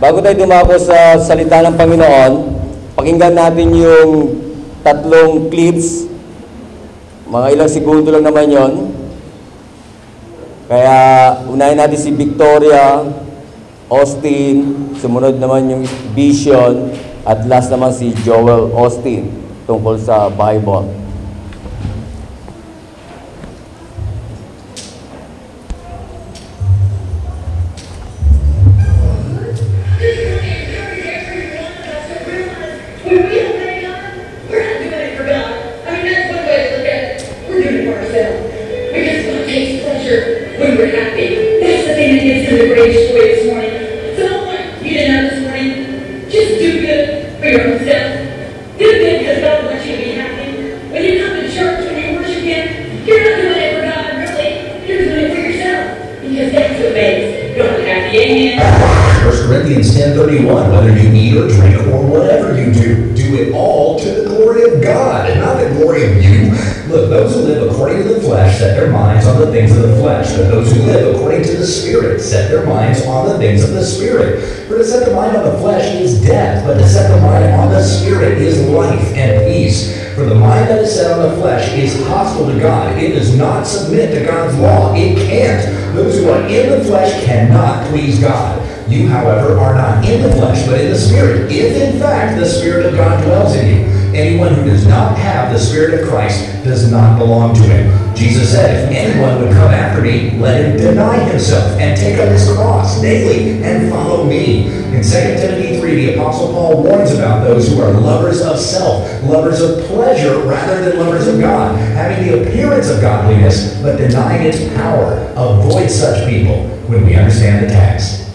Bago tayo dumako sa salita ng Panginoon, pakinggan natin yung tatlong clips. Mga ilang segundo lang naman yon. Kaya unahin natin si Victoria, Austin, sumunod naman yung Vision, at last naman si Joel Austin tungkol sa Bible. In the flesh, but in the Spirit, if in fact the Spirit of God dwells in you. Anyone who does not have the Spirit of Christ does not belong to him. Jesus said, If anyone would come after me, let him deny himself and take up his cross daily and follow me. In 2 Timothy 3, the Apostle Paul warns about those who are lovers of self, lovers of pleasure rather than lovers of God, having the appearance of godliness, but denying its power. Avoid such people when we understand the text.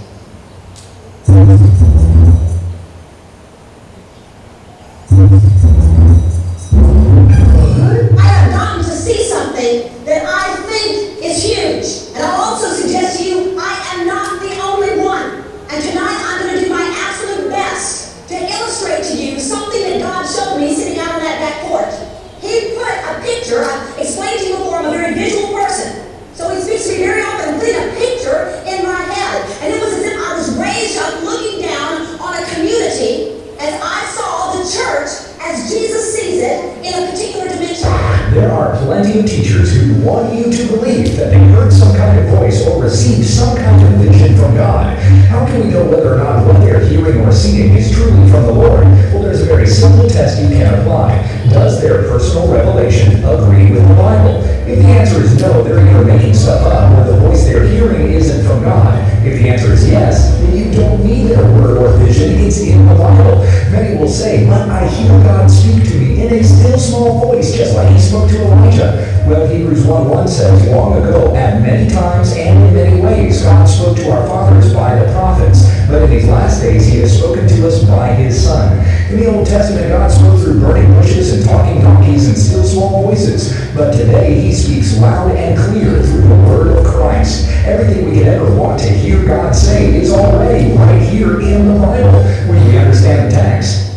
Small voices. But today, he speaks loud and clear through the word of Christ. Everything we could ever want to hear God say is already right here in the Bible, when we understand the text.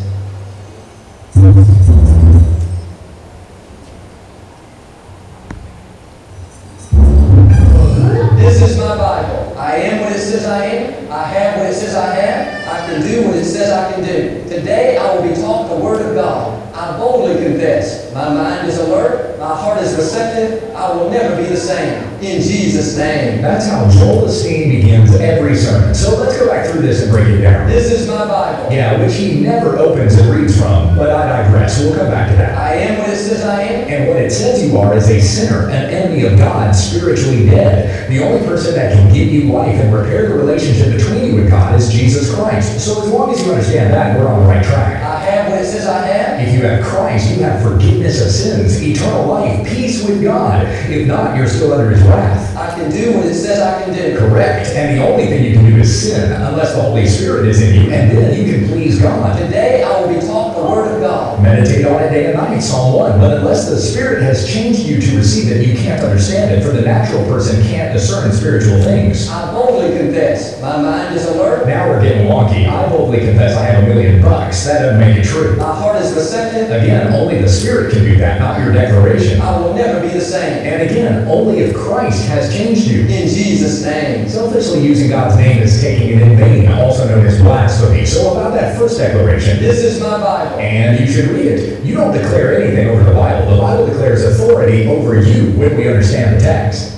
Is a sinner, an enemy of God, spiritually dead. The only person that can give you life and repair the relationship between you and God is Jesus Christ. So as long as you understand that, we're on the right track. I have what it says I have. If you have Christ, you have forgiveness of sins, eternal life, peace with God. If not, you're still under his wrath. Can do what it says I can do. Correct. And the only thing you can do is sin unless the Holy Spirit is in you, and then you can please God. Today I will be taught the Word of God. Meditate on it day and night, Psalm 1. But unless the Spirit has changed you to receive it, you can't understand it, for the natural person can't discern spiritual things. I boldly confess. My mind is alert. Now we're getting wonky. I boldly confess I have a million bucks. That doesn't make it true. My heart is receptive. Again, only the Spirit can do that, not your declaration. I will never be the same. And again, only if Christ has changed you. In Jesus' name. Selfishly using God's name is taking it in vain, also known as blasphemy. So about that first declaration, This is my Bible. and you should read it. You don't declare anything over the Bible. The Bible declares authority over you when we understand the text.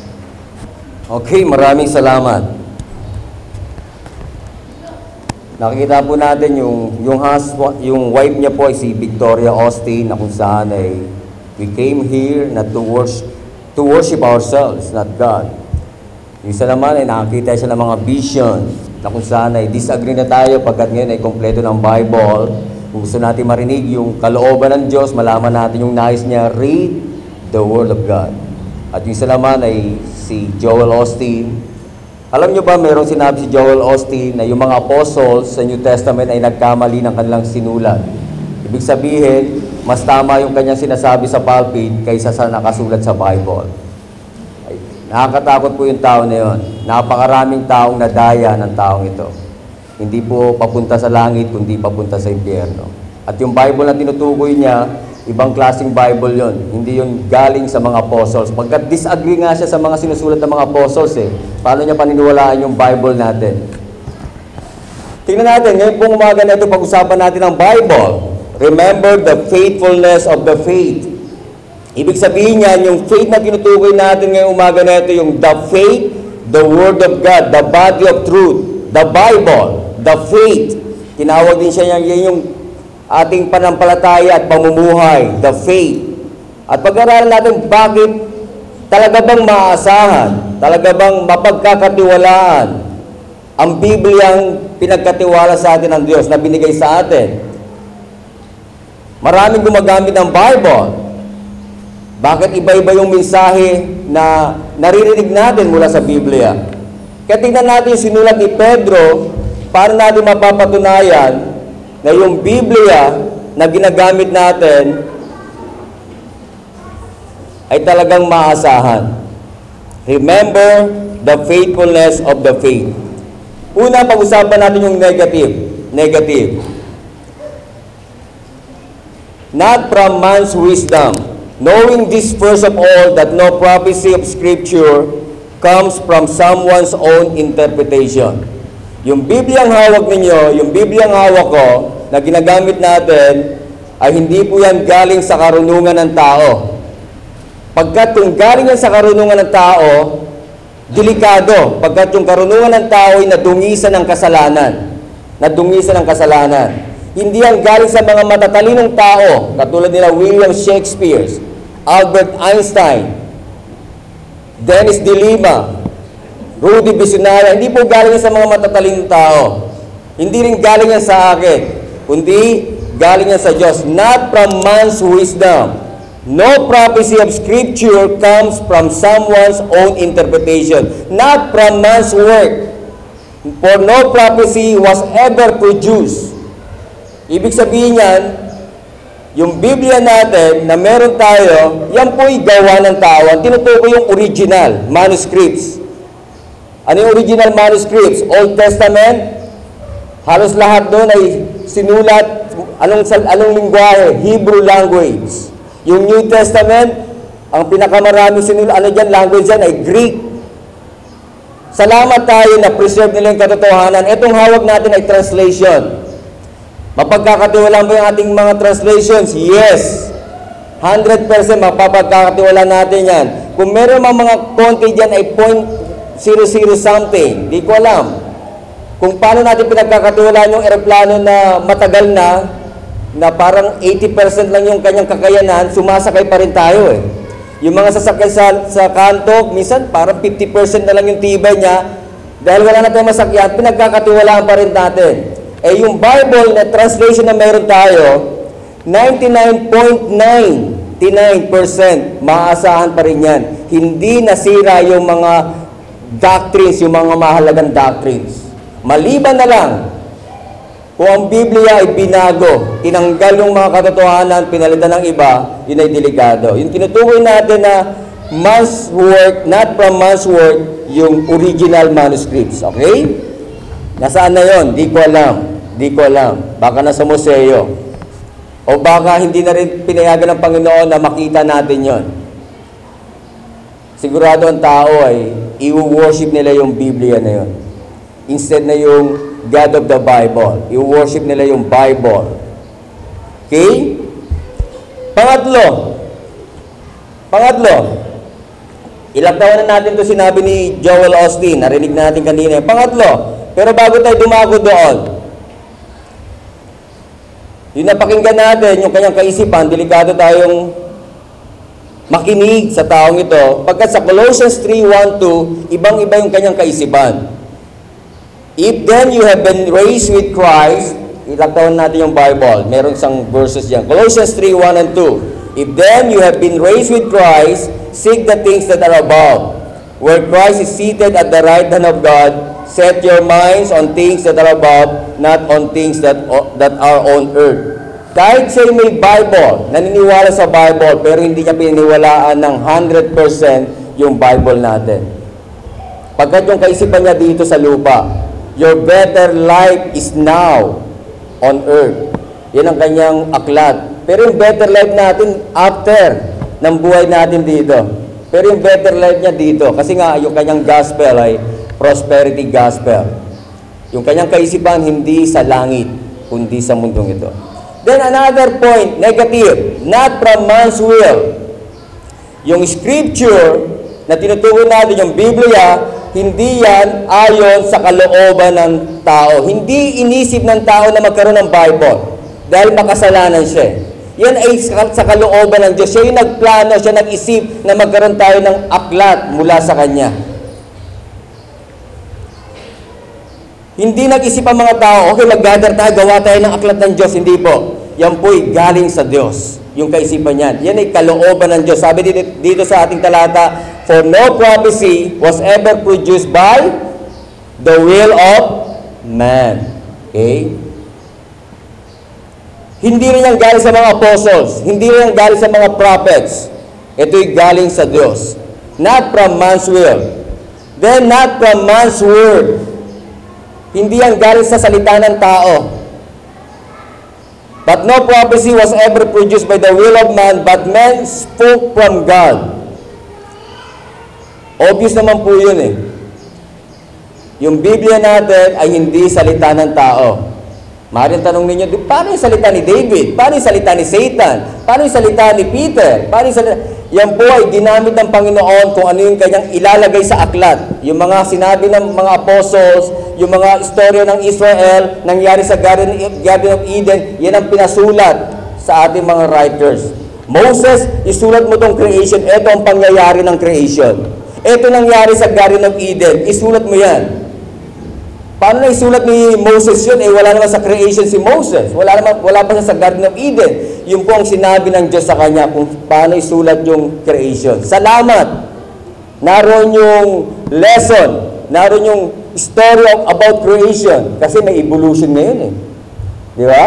Okay, maraming salamat. Nakikita po natin yung yung hus, yung wife niya po ay si Victoria Austin na kung saan ay we came here not to worship to worship ourselves, not God. Yung isa naman ay nakakita siya ng mga vision na kung saan ay disagree na tayo pagkat ngayon ay kompleto ng Bible. Kung gusto natin marinig yung kalooban ng Diyos, malaman natin yung nais niya, read the Word of God. At yung isa naman ay si Joel Austin. Alam niyo ba, mayroong sinabi si Joel Austin na yung mga apostles sa New Testament ay nagkamali ng kanilang sinulat. Ibig sabihin, mas tama yung kanyang sinasabi sa pulpit kaysa sa nakasulat sa Bible. Ay, nakakatakot po yung tao na yon. Napakaraming taong nadaya ng taong ito. Hindi po papunta sa langit, kundi papunta sa impyerno. At yung Bible na tinutukoy niya, ibang klaseng Bible yon. Hindi yung galing sa mga apostles. Pagkat disagree nga siya sa mga sinusulat ng mga apostles eh. Paano niya paniniwalaan yung Bible natin? Tingnan natin, ngayon pong umaga na ito, pag-usapan natin ang Bible. Remember the faithfulness of the faith. Ibig sabihin niyan, yung faith na tinutukoy natin ngayong umaga na ito, yung the faith, the Word of God, the body of truth, the Bible, the faith. Tinawag din siya niya, yan yung ating panampalataya at pamumuhay, the faith. At pag-aralan natin bakit talaga bang maaasahan, talaga bang mapagkakatiwalaan ang Bibliang pinagkatiwala sa atin ng Diyos na binigay sa atin. Maraming gumagamit ng Bible. Bakit iba-iba yung mensahe na naririnig natin mula sa Biblia? Kaya tingnan natin yung sinulat ni Pedro, paano natin mapapatunayan na yung Biblia na ginagamit natin ay talagang maasahan. Remember the faithfulness of the faith. Una, pag-usapan natin yung negative. Negative. Not from man's wisdom. Knowing this first of all, that no prophecy of Scripture comes from someone's own interpretation. Yung Biblia ang hawak ninyo, yung Biblia ang hawak ko, na ginagamit natin, ay hindi po yan galing sa karunungan ng tao. Pagkat kung galing yan sa karunungan ng tao, delikado. Pagkat yung karunungan ng tao ay nadungisan ng kasalanan. Nadungisan ng kasalanan. Hindi yan galing sa mga matatalinong tao, katulad nila William Shakespeare, Albert Einstein, Dennis de Lima, Rudy Bisonaria, hindi po galing sa mga matatalinong tao. Hindi rin galing yan sa akin, kundi galing yan sa Diyos. Not from man's wisdom. No prophecy of Scripture comes from someone's own interpretation, not from man's work. For no prophecy was ever produced. Ibig sabihin yan, yung Biblia natin na meron tayo, yan po'y gawa ng tao. Ang tinutukoy yung original manuscripts. Ano yung original manuscripts? Old Testament, halos lahat doon ay sinulat, anong, anong lingwahe? Hebrew language. Yung New Testament, ang pinakamaraming sinulat, ano dyan, language dyan ay Greek. Salamat tayo na preserve nila yung katotohanan. Itong hawak natin ay translation. Mapagkakatiwalaan ba yung ating mga translations? Yes. 100% mapapagkakatiwala natin yan. Kung meron mga mga konti dyan ay point 00 something, di ko alam. Kung paano natin pinagkakatiwalaan yung eroplano na matagal na, na parang 80% lang yung kanyang kakayanan, sumasakay pa rin tayo eh. Yung mga sasakay sa, sa kanto, minsan parang 50% na lang yung tibay niya, dahil wala na tayong masakyan, pinagkakatiwalaan pa rin natin. Eh yung Bible na translation na meron tayo, 99.99% maaasahan pa rin yan. Hindi nasira yung mga doctrines, yung mga mahalagang doctrines. Maliban na lang, kung ang Biblia ay binago, tinanggal yung mga katotohanan, pinalitan ng iba, yun ay delikado. Yung tinutukoy natin na man's work, not from man's work, yung original manuscripts. Okay? Nasaan na yon? Di ko alam. Di ko alam. Baka nasa museo. O baka hindi na rin pinayagan ng Panginoon na makita natin yon. Sigurado ang tao ay i-worship nila yung Biblia na yon. Instead na yung God of the Bible. I-worship nila yung Bible. Okay? Pangatlo. Pangatlo. Ilang na natin to sinabi ni Joel Austin. Narinig natin kanina. Pangatlo. Pero bago tayo dumago doon, yung napakinggan natin, yung kanyang kaisipan, delikado tayong makinig sa taong ito. Pagkat sa Colossians 3.1-2, ibang-iba yung kanyang kaisipan. If then you have been raised with Christ, ilang taon natin yung Bible, meron isang verses yan. Colossians 3.1 and 2. If then you have been raised with Christ, seek the things that are above, where Christ is seated at the right hand of God. Set your minds on things that are above, not on things that, that are on earth. Kahit siya may Bible, naniniwala sa Bible, pero hindi niya pininiwalaan ng 100% yung Bible natin. Pagkat yung kaisipan niya dito sa lupa, your better life is now on earth. Yan ang kanyang aklat. Pero yung better life natin after ng buhay natin dito. Pero yung better life niya dito, kasi nga yung kanyang gospel ay prosperity gospel. Yung kanyang kaisipan hindi sa langit, kundi sa mundong ito. Then another point, negative, not from man's will. Yung scripture na tinuturo natin, yung Biblia, hindi yan ayon sa kalooban ng tao. Hindi inisip ng tao na magkaroon ng Bible dahil makasalanan siya. Yan ay sa kalooban ng Diyos. Siya yung nagplano, siya nag-isip na magkaroon tayo ng aklat mula sa Kanya. Hindi nag-isip ang mga tao, okay, mag-gather tayo, gawa tayo ng aklat ng Diyos. Hindi po. Yan po'y galing sa Diyos. Yung kaisipan niyan. Yan ay kalooban ng Diyos. Sabi dito, dito sa ating talata, For no prophecy was ever produced by the will of man. Okay? Hindi rin yan galing sa mga apostles. Hindi rin yan galing sa mga prophets. Ito'y galing sa Diyos. Not from man's will. Then not from man's word. Hindi yan galing sa salita ng tao. But no prophecy was ever produced by the will of man, but men spoke from God. Obvious naman po yun eh. Yung Biblia natin ay hindi salita ng tao. Maaaring tanong ninyo, "Di- paano yung salita ni David? Paano yung salita ni Satan? Paano yung salita ni Peter? Paano yung salita... Yan po ay ginamit ng Panginoon kung ano yung kanyang ilalagay sa aklat. Yung mga sinabi ng mga apostles, yung mga istorya ng Israel, nangyari sa Garden, Garden of Eden, yan ang pinasulat sa ating mga writers. Moses, isulat mo tong creation. Ito ang pangyayari ng creation. Ito nangyari sa Garden of Eden. Isulat mo yan. Paano na isulat ni Moses yun? Eh, wala naman sa creation si Moses. Wala, naman, wala pa sa Garden of Eden. Yun po ang sinabi ng Diyos sa kanya kung paano isulat yung creation. Salamat! Naroon yung lesson. Naroon yung story of, about creation. Kasi may evolution ngayon eh. Di ba?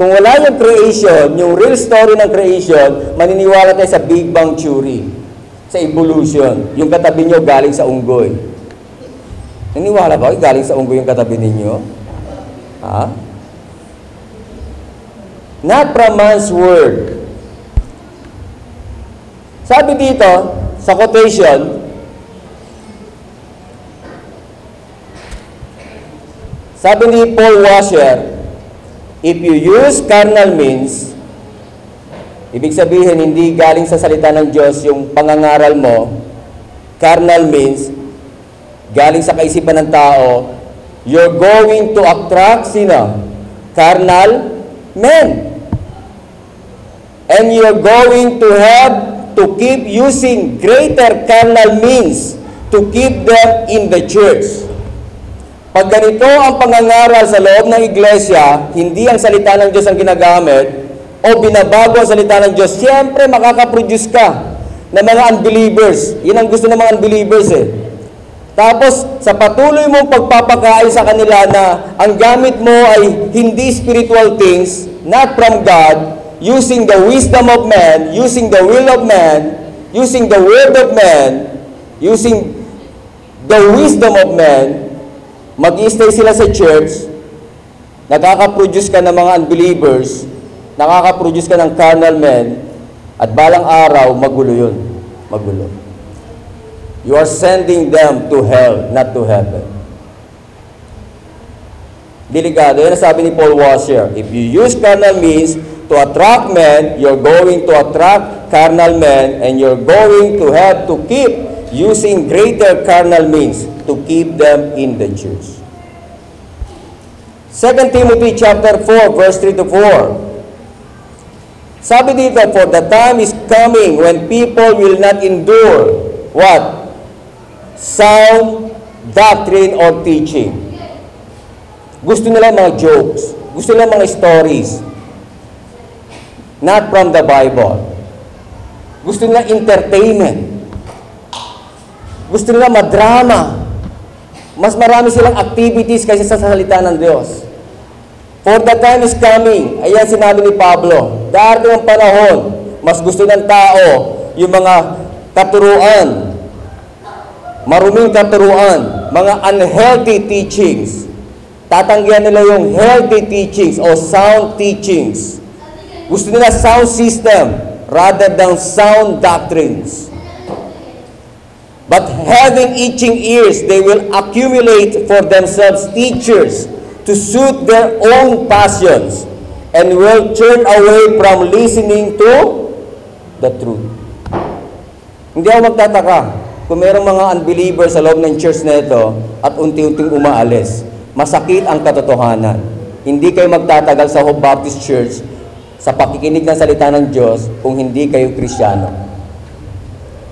Kung wala yung creation, yung real story ng creation, maniniwala tayo sa Big Bang Theory. Sa evolution. Yung katabi nyo galing sa unggoy. Naniwala ba kayo galing sa unggoy yung katabi ninyo? Ha? Not from man's word. Sabi dito, sa quotation, sabi ni Paul Washer, if you use carnal means, ibig sabihin hindi galing sa salita ng Diyos yung pangangaral mo, carnal means, galing sa kaisipan ng tao, you're going to attract sino? Carnal men. And you're going to have to keep using greater carnal means to keep them in the church. Pag ganito ang pangangaral sa loob ng iglesia, hindi ang salita ng Diyos ang ginagamit, o binabago ang salita ng Diyos, siyempre makakaproduce ka ng mga unbelievers. Yan ang gusto ng mga unbelievers eh. Tapos, sa patuloy mong pagpapakain sa kanila na ang gamit mo ay hindi spiritual things, not from God, using the wisdom of man, using the will of man, using the word of man, using the wisdom of man, mag-stay sila sa church, nakaka-produce ka ng mga unbelievers, nakaka-produce ka ng carnal men, at balang araw, magulo yun. Magulo. You are sending them to hell, not to heaven. Delikado. Yan ang sabi ni Paul Washer. If you use carnal means to attract men, you're going to attract carnal men and you're going to have to keep using greater carnal means to keep them in the church. 2 Timothy chapter 4 verse 3 to 4. Sabi dito, for the time is coming when people will not endure what? Sound doctrine or teaching. Gusto nila mga jokes. Gusto nila mga stories. Not from the Bible. Gusto nila entertainment. Gusto nila madrama. Mas marami silang activities kaysa sa salita ng Diyos. For the time is coming, ayan sinabi ni Pablo, darating ang panahon, mas gusto ng tao yung mga katuruan, maruming katuruan, mga unhealthy teachings. Tatanggihan nila yung healthy teachings o sound teachings. Gusto nila sound system rather than sound doctrines. But having itching ears, they will accumulate for themselves teachers to suit their own passions and will turn away from listening to the truth. Hindi ako magtataka kung mayroong mga unbelievers sa loob ng church na ito at unti-unting umaalis. Masakit ang katotohanan. Hindi kayo magtatagal sa Hope Baptist Church sa pakikinig ng salita ng Diyos kung hindi kayo Kristiyano.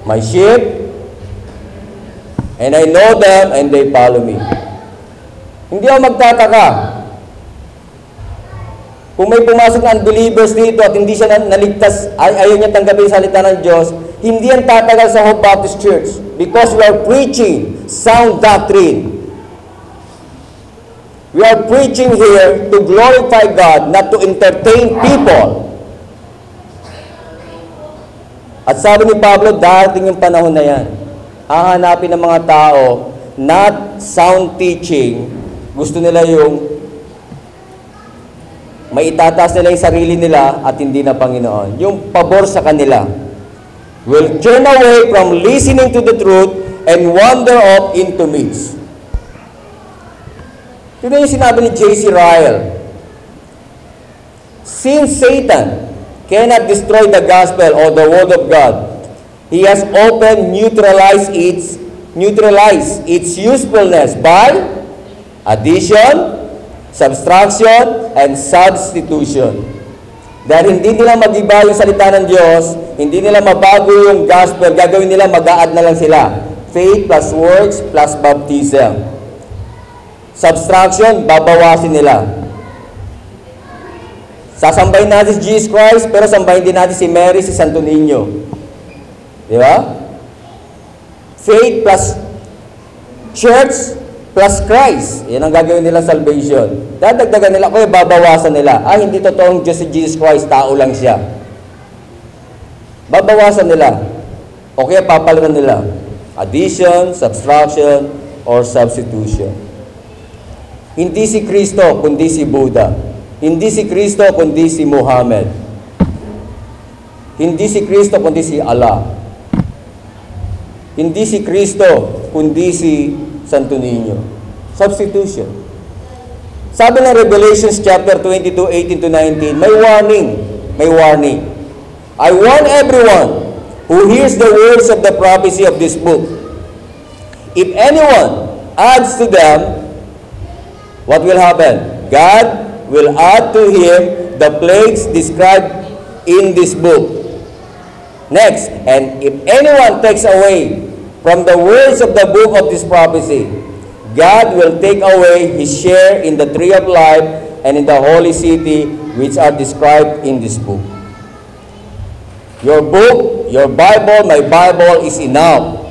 My sheep And I know them and they follow me. Hindi ako magtataka. Kung may pumasok na unbelievers dito at hindi siya na- naligtas, ay ayaw niya tanggapin salita ng Diyos, hindi yan tatagal sa Hope Baptist Church because we are preaching sound doctrine. We are preaching here to glorify God, not to entertain people. At sabi ni Pablo, darating yung panahon na yan. Hahanapin ng mga tao, not sound teaching, gusto nila yung may itataas nila yung sarili nila at hindi na Panginoon. Yung pabor sa kanila. Will turn away from listening to the truth and wander off into myths. Ito yung sinabi ni J.C. Ryle. Since Satan cannot destroy the gospel or the word of God, he has often neutralized its neutralized its usefulness by addition, subtraction, and substitution. Dahil hindi nila mag-iba yung salita ng Diyos, hindi nila mabago yung gospel, gagawin nila mag-a-add na lang sila. Faith plus works plus baptism. Subtraction, babawasin nila. Sasambahin natin si Jesus Christ, pero sambahin din natin si Mary, si Santo Niño. Di ba? Faith plus church plus Christ. Yan ang gagawin nila salvation. Dadagdagan nila, kaya babawasan nila. Ah, hindi totoong Diyos si Jesus Christ, tao lang siya. Babawasan nila. O kaya papalitan nila. Addition, subtraction, or substitution. Hindi si Kristo, kundi si Buddha. Hindi si Kristo, kundi si Muhammad. Hindi si Kristo, kundi si Allah. Hindi si Kristo, kundi si Santo Niño. Substitution. Sabi ng Revelations chapter 22, 18 to 19, may warning. May warning. I warn everyone who hears the words of the prophecy of this book. If anyone adds to them, what will happen? God will add to him the plagues described in this book. Next, and if anyone takes away from the words of the book of this prophecy, God will take away his share in the tree of life and in the holy city which are described in this book. Your book, your Bible, my Bible is enough.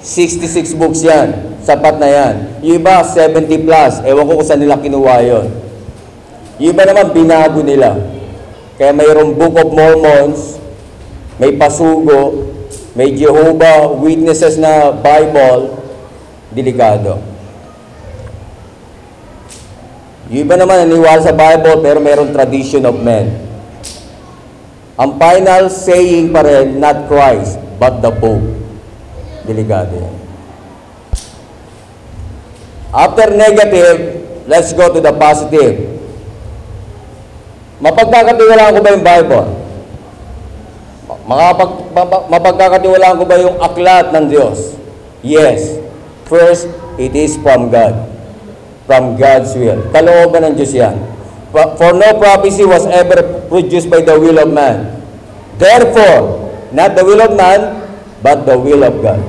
66 books yan. Sapat na yan. Yung iba, 70 plus. Ewan ko kung saan nila kinuha yun. Yung iba naman, binago nila. Kaya mayroong Book of Mormons, may pasugo, may Jehovah Witnesses na Bible, delikado. Yung iba naman naniwala sa Bible pero mayroong tradition of men. Ang final saying pa rin, not Christ, but the Pope. Delikado yan. After negative, let's go to the positive. Mapagkakatiwalaan ko ba yung Bible? Makapag, mapa- mapagkakatiwalaan ko ba yung aklat ng Diyos? Yes. First, it is from God. From God's will. Kalooban ng Diyos yan. For no prophecy was ever produced by the will of man. Therefore, not the will of man, but the will of God.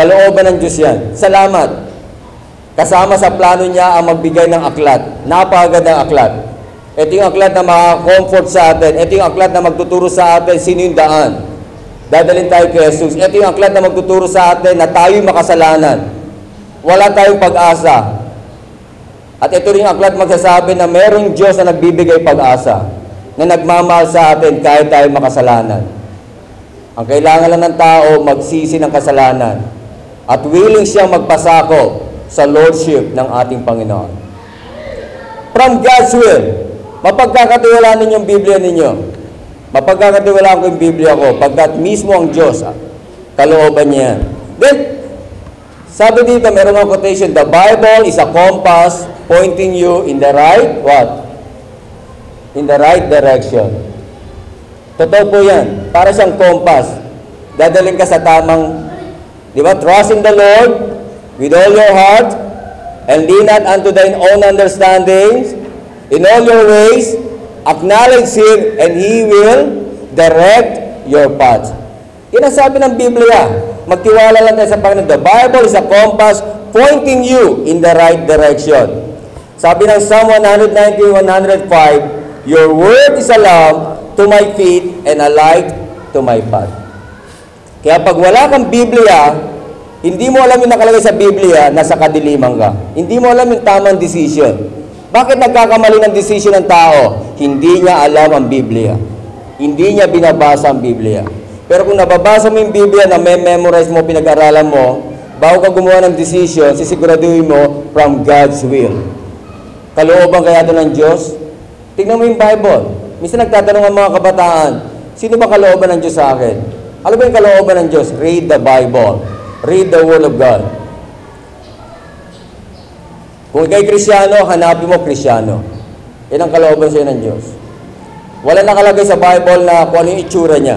Kalooban ng Diyos yan. Salamat. Kasama sa plano niya ang magbigay ng aklat. Napakagandang aklat. Ito yung aklat na maka-comfort sa atin. Ito yung aklat na magtuturo sa atin sino yung daan. Dadalhin tayo kay Jesus. Ito yung aklat na magtuturo sa atin na tayo'y makasalanan. Wala tayong pag-asa. At ito rin yung aklat magsasabi na merong Diyos na nagbibigay pag-asa. Na nagmamahal sa atin kahit tayo makasalanan. Ang kailangan lang ng tao magsisi ng kasalanan at willing siyang magpasako sa lordship ng ating Panginoon. From God's will, mapagkakatiwalaan ninyo yung Biblia ninyo. Mapagkakatiwalaan ko yung Biblia ko pagkat mismo ang Diyos, ah, kalooban niya. Then, sabi dito, meron mga quotation, the Bible is a compass pointing you in the right, what? In the right direction. Totoo po yan. Para siyang compass. Dadalhin ka sa tamang, di ba? Trust in the Lord with all your heart and lean not unto thine own understandings. In all your ways, acknowledge Him and He will direct your path. Yan ang sabi ng Biblia. Magtiwala lang tayo sa Panginoon. The Bible is a compass pointing you in the right direction. Sabi ng Psalm 119, 105, Your word is a lamp to my feet and a light to my path. Kaya pag wala kang Biblia, hindi mo alam yung nakalagay sa Biblia, nasa kadiliman ka. Hindi mo alam yung tamang decision. Bakit nagkakamali ng decision ng tao? Hindi niya alam ang Biblia. Hindi niya binabasa ang Biblia. Pero kung nababasa mo yung Biblia na may memorize mo, pinag-aralan mo, bago ka gumawa ng decision, sisiguraduhin mo from God's will. Kalooban kaya ito ng Diyos? Tingnan mo yung Bible. Minsan nagtatanong ang mga kabataan, sino ba kalooban ng Diyos sa akin? Ano ba yung kalooban ng Diyos? Read the Bible. Read the Word of God. Kung ikay Krisyano, hanapin mo Krisyano. Yan ang kalooban sa'yo ng Diyos. Wala nakalagay sa Bible na kung ano yung itsura niya.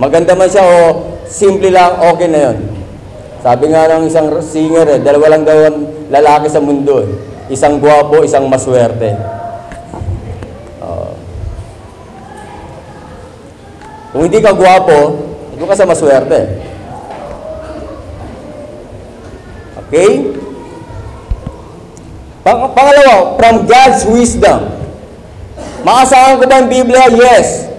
Maganda man siya o simple lang, okay na yon. Sabi nga ng isang singer, eh, dalawa lang daw ang lalaki sa mundo. eh. Isang gwapo, isang maswerte. Oo. kung hindi ka gwapo, doon ka sa maswerte. Okay? Pang pangalawa, from God's wisdom. Maasahan ko ba ang Biblia? Yes.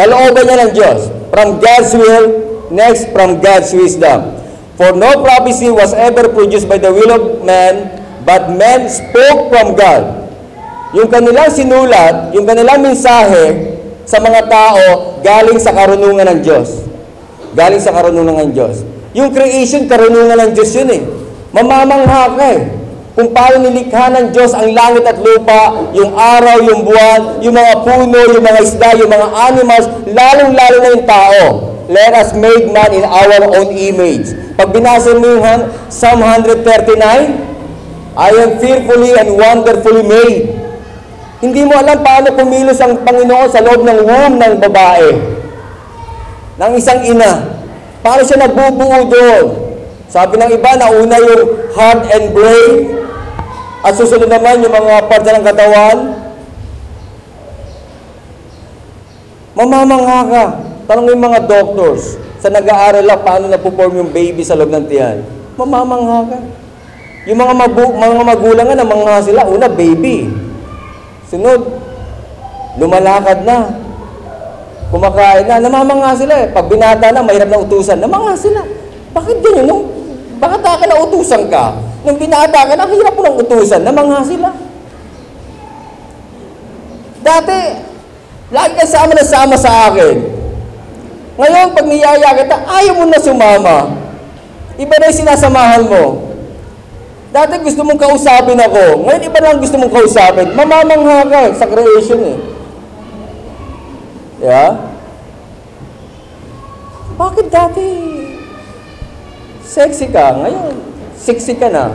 Kalooban niya ng Diyos. From God's will, next from God's wisdom. For no prophecy was ever produced by the will of man, but men spoke from God. Yung kanilang sinulat, yung kanilang mensahe sa mga tao, galing sa karunungan ng Diyos. Galing sa karunungan ng Diyos. Yung creation, karunungan ng Diyos yun eh. Mamamangha ka eh. Kung paano nilikha ng Diyos ang langit at lupa, yung araw, yung buwan, yung mga puno, yung mga isda, yung mga animals, lalong-lalo na yung tao. Let us make man in our own image. Pag binasa mo yung Psalm 139, I am fearfully and wonderfully made. Hindi mo alam paano kumilos ang Panginoon sa loob ng womb ng babae. Ng isang ina. Paano siya nagbubuo doon? Sabi ng iba, nauna yung heart and brain. At susunod naman yung mga parte ng katawan. Mamamangha ka. Tanong yung mga doctors sa nag-aaral lang paano na-perform yung baby sa loob ng tiyan. Mamamangha ka. Yung mga, mabu- mga magulang nga, namangha sila. Una, baby. Sunod, lumalakad na. Kumakain na. Namamangha sila eh. Pag binata na, mahirap na utusan. Namangha sila. Bakit ganyan? Nung, bakit ka na utusan ka? Nung binata ka na, hirap mo ng utusan. Namangha sila. Dati, lagi ka sama na sama sa akin. Ngayon, pag niyaya kita, ayaw mo na sumama. Iba na yung sinasamahan mo. Dati gusto mong kausapin ako. Ngayon, iba na ang gusto mong kausapin. Mamamangha ka sa creation eh. Yeah? Bakit dati sexy ka? Ngayon, sexy ka na.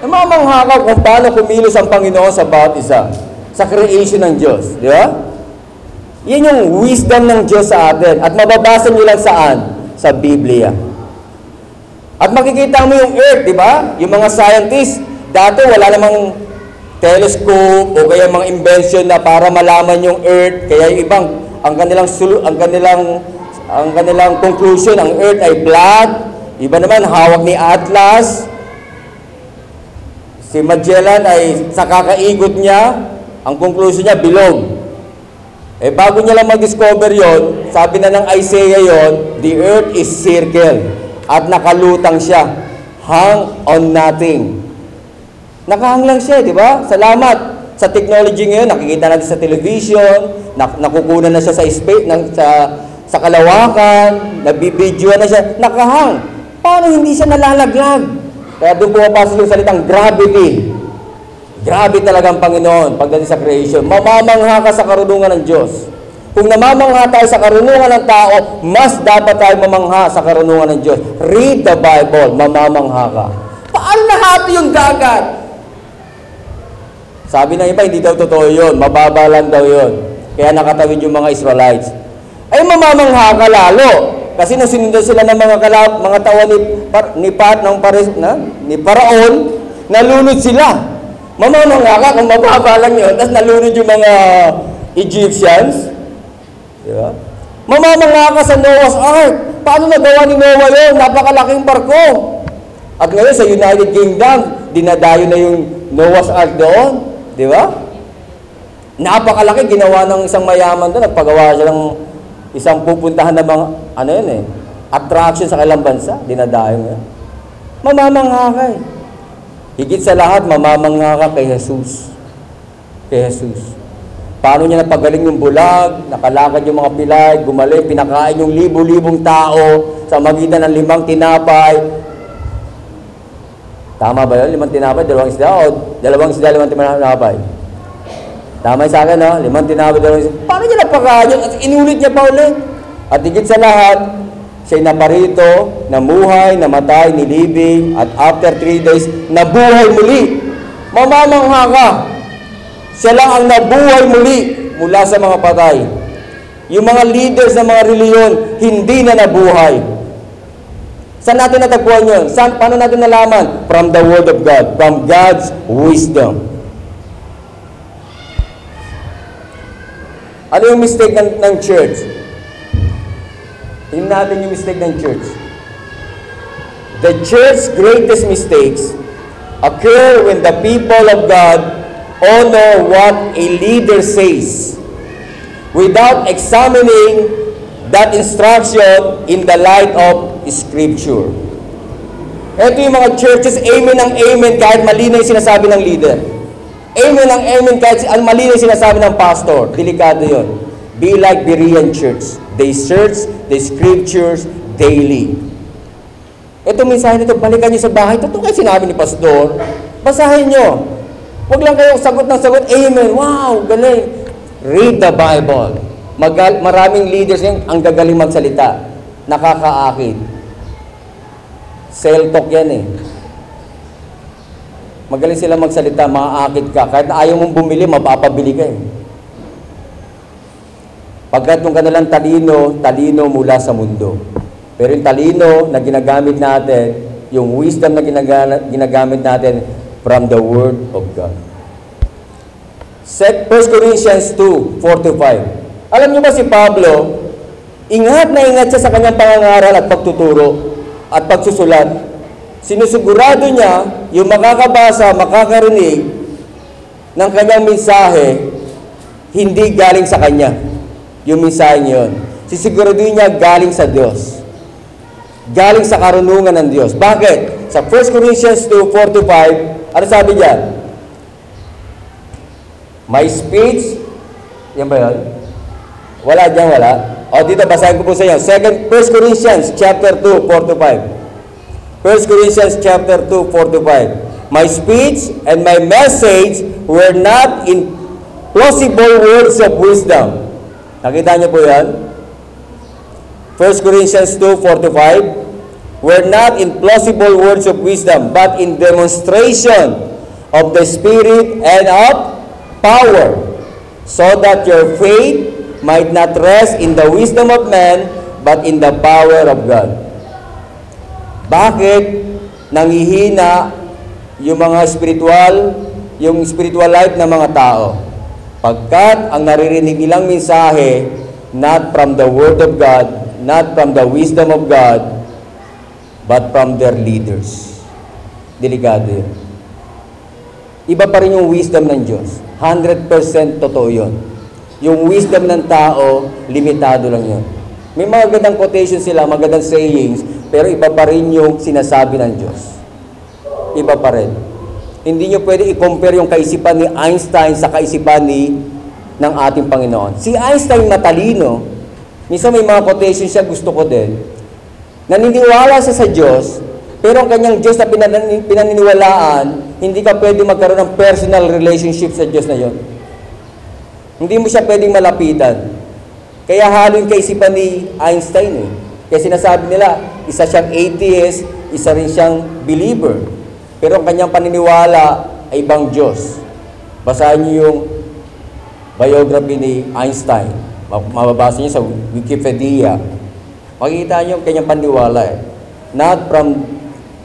Namamangha ka kung paano kumilos ang Panginoon sa bawat isa. Sa creation ng Diyos. Di ba? Yan yung wisdom ng Diyos sa atin. At mababasa nyo lang saan? Sa Biblia. At makikita mo yung earth, di ba? Yung mga scientists, dati wala namang telescope o kaya mga invention na para malaman yung earth. Kaya yung ibang, ang kanilang, sulu, ang kanilang, ang kanilang conclusion, ang earth ay flat. Iba naman, hawak ni Atlas. Si Magellan ay sa kakaigot niya, ang conclusion niya, bilog. Eh bago niya lang mag-discover yon, sabi na ng Isaiah yon, the earth is circle at nakalutang siya. Hang on nothing. Nakahang lang siya, di ba? Salamat. Sa technology ngayon, nakikita natin sa television, nak nakukunan na siya sa space, ng, sa, sa kalawakan, nabibidyoan na siya, nakahang. Paano hindi siya nalalaglag? Kaya doon pumapasok yung salitang gravity. Grabe talaga ang Panginoon pagdating sa creation. Mamamangha ka sa karunungan ng Diyos. Kung namamangha tayo sa karunungan ng tao, mas dapat tayo mamangha sa karunungan ng Diyos. Read the Bible, mamamangha ka. Paano nahati yung dagat? Sabi ng iba, hindi daw totoo yun. Mababa lang daw yun. Kaya nakatawid yung mga Israelites. Ay mamamangha ka lalo. Kasi nung sinundan sila ng mga kalap, mga tawa ni, par, ni Pat, ng pares, na, ni Paraon, nalunod sila. Mamamangha ka kung mababa lang yun, tapos nalunod yung mga Egyptians. Di ba? Mamamangha ka sa Noah's Ark. Paano nagawa ni Noah yun? Napakalaking barko. At ngayon sa United Kingdom, dinadayo na yung Noah's Ark doon. Di ba? Napakalaki, ginawa ng isang mayaman doon. Nagpagawa siya ng isang pupuntahan na mga, ano yun eh, attraction sa kailang bansa. Dinadayo nga. Mamamangha ka eh. Higit sa lahat, mamamangha ka kay Jesus. Kay Jesus. Paano niya napagaling yung bulag, nakalakad yung mga pilay, gumaling, pinakain yung libo-libong tao sa magitan ng limang tinapay. Tama ba yun? Limang tinapay, dalawang isda o dalawang isda, limang tinapay? Tama sa akin, no? Limang tinapay, dalawang isda. Paano niya napakain yun? At inulit niya pa ulit. At higit sa lahat, siya'y naparito, namuhay, namatay, nilibing, at after three days, nabuhay muli. Mamamangha ka. Siya lang ang nabuhay muli mula sa mga patay. Yung mga leaders ng mga reliyon, hindi na nabuhay. Saan natin natagpuan yun? Saan, paano natin nalaman? From the Word of God. From God's wisdom. Ano yung mistake ng, ng church? Tingnan natin yung mistake ng church. The church's greatest mistakes occur when the people of God honor what a leader says without examining that instruction in the light of Scripture. Ito yung mga churches, amen ang amen kahit mali na yung sinasabi ng leader. Amen ang amen kahit ang mali na sinasabi ng pastor. Delikado yon. Be like Berean church. They search the Scriptures daily. Ito mensahe nito, balikan niyo sa bahay. Totoo kayo sinabi ni pastor. Basahin niyo. Huwag lang kayo sagot ng sagot, Amen. Wow, galing. Read the Bible. Magal, maraming leaders ngayon ang gagaling magsalita. Nakakaakit. Sell talk yan eh. Magaling sila magsalita, maaakit ka. Kahit na ayaw mong bumili, mapapabili ka eh. Pagkat yung kanilang talino, talino mula sa mundo. Pero yung talino na ginagamit natin, yung wisdom na ginaga- ginagamit natin from the Word of God. Sec- 1 Corinthians 2, 4 to 5. Alam niyo ba si Pablo, ingat na ingat siya sa kanyang pangangaral at pagtuturo at pagsusulat. Sinusigurado niya yung makakabasa, makakarinig ng kanyang mensahe, hindi galing sa kanya. Yung mensahe niya yun. Sisiguraduhin niya galing sa Diyos. Galing sa karunungan ng Diyos. Bakit? Sa 1 Corinthians 2, 4 to 5, ano sabi diyan? My speech, yan ba yun? Wala dyan, wala. O dito, basahin ko po sa inyo. Second, 1 Corinthians chapter 2, 4 to 5. 1 Corinthians chapter 2, 4 to 5. My speech and my message were not in plausible words of wisdom. Nakita niyo po yan? 1 Corinthians 2, 4 to 5. were not in plausible words of wisdom, but in demonstration of the Spirit and of power, so that your faith might not rest in the wisdom of man, but in the power of God. Bakit nangihina yung mga spiritual, yung spiritual life ng mga tao? Pagkat ang naririnig nilang mensahe, not from the Word of God, not from the wisdom of God, but from their leaders. Delikado yun. Iba pa rin yung wisdom ng Diyos. 100% totoo yun. Yung wisdom ng tao, limitado lang yun. May mga gandang quotation sila, magandang sayings, pero iba pa rin yung sinasabi ng Diyos. Iba pa rin. Hindi nyo pwede i-compare yung kaisipan ni Einstein sa kaisipan ni ng ating Panginoon. Si Einstein matalino. Minsan may mga quotation siya, gusto ko din. Naniniwala siya sa Diyos, pero ang kanyang Diyos na pinan- pinaniniwalaan, hindi ka pwede magkaroon ng personal relationship sa Diyos na yon. Hindi mo siya pwedeng malapitan. Kaya halo yung kaisipan ni Einstein eh. Kaya sinasabi nila, isa siyang atheist, isa rin siyang believer. Pero ang kanyang paniniwala ay ibang Diyos. Basahin niyo yung biography ni Einstein. Ma- Mababasa niyo sa Wikipedia. Makikita niyo ang kanyang paniniwala eh. Not from